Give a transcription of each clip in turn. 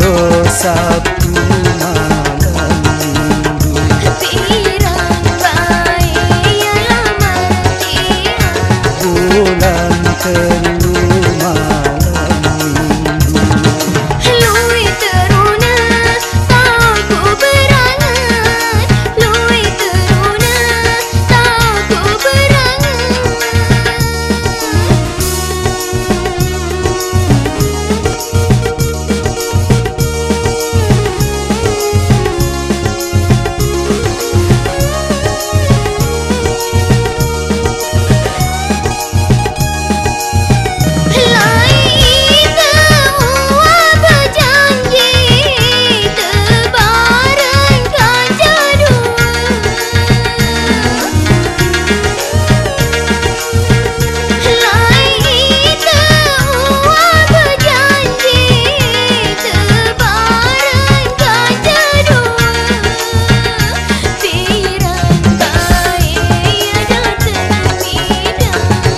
lo Sabtu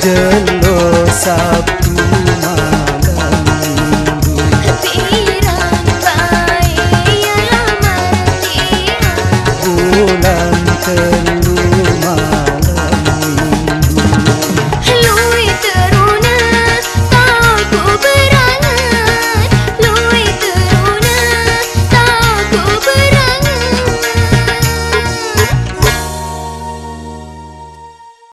gelosap